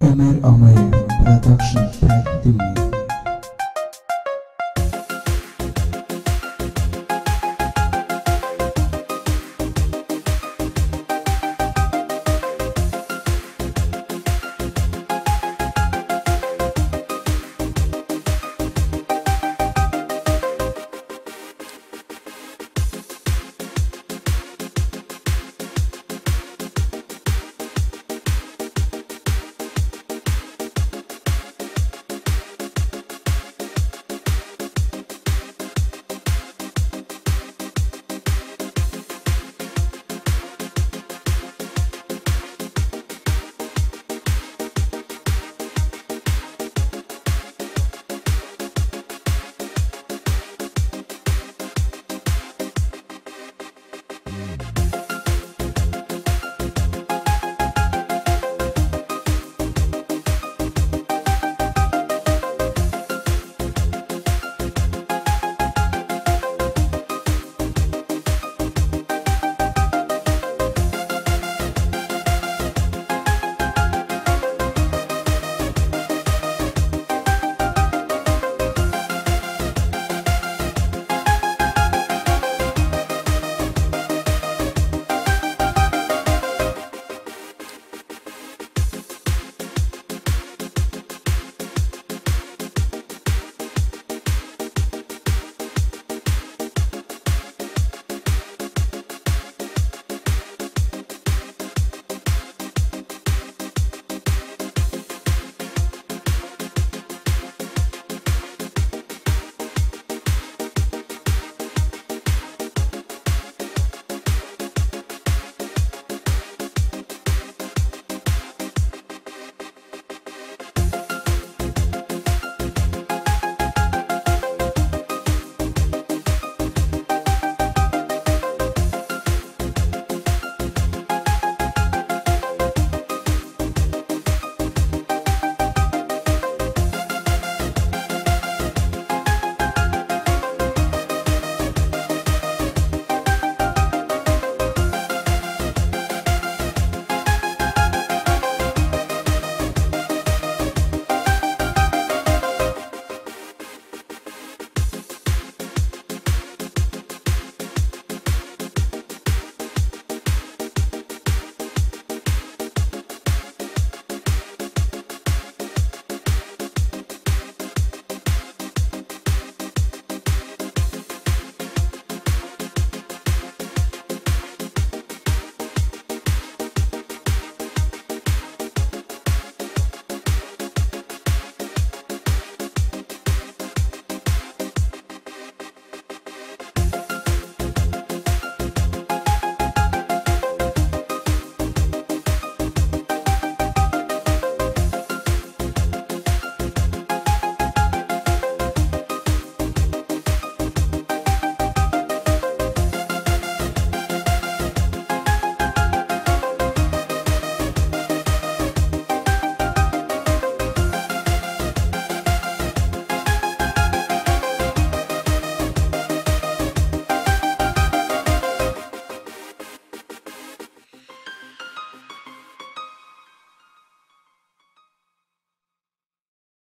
Ömer Amaya Production təqdim edir.